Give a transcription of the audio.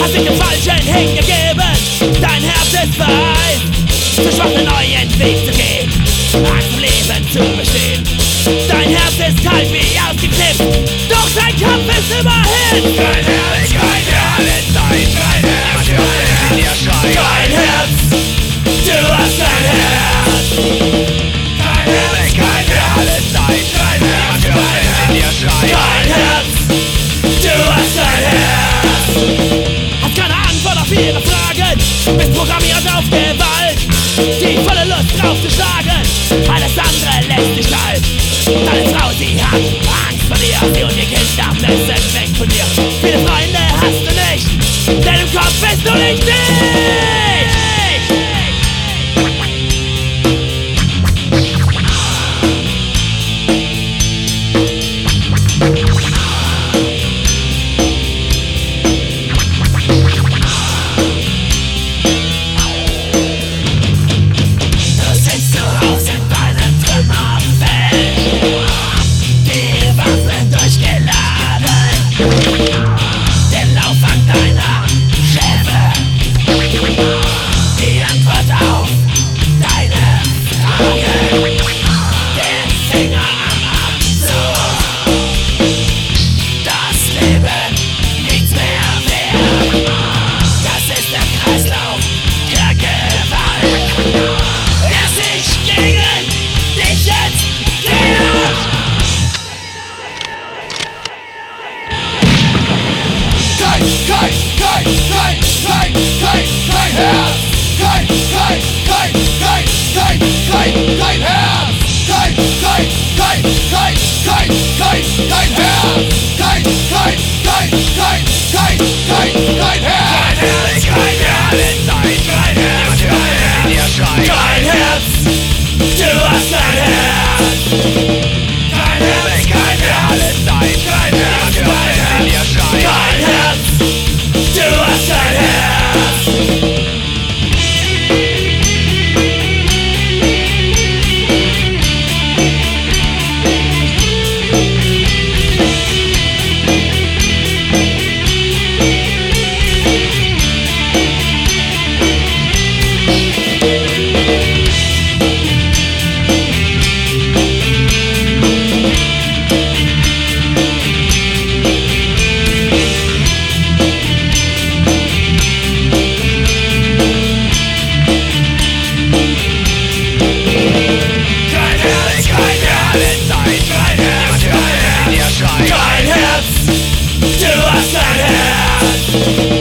Hast dich dem Falschen hingegeben, dein Herz ist bereit, zu schwach einen neuen Weg zu gehen, im Leben zu bestehen. Dein Herz ist kalt wie ausgeknipst, doch dein Kampf ist immerhin. Dein Herz, Del no solitaire you hands to us and hands